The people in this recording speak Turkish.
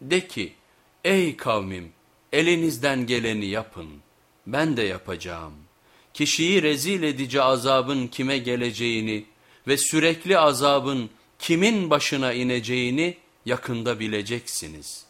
De ki ey kavmim elinizden geleni yapın ben de yapacağım. Kişiyi rezil edici azabın kime geleceğini ve sürekli azabın kimin başına ineceğini yakında bileceksiniz.''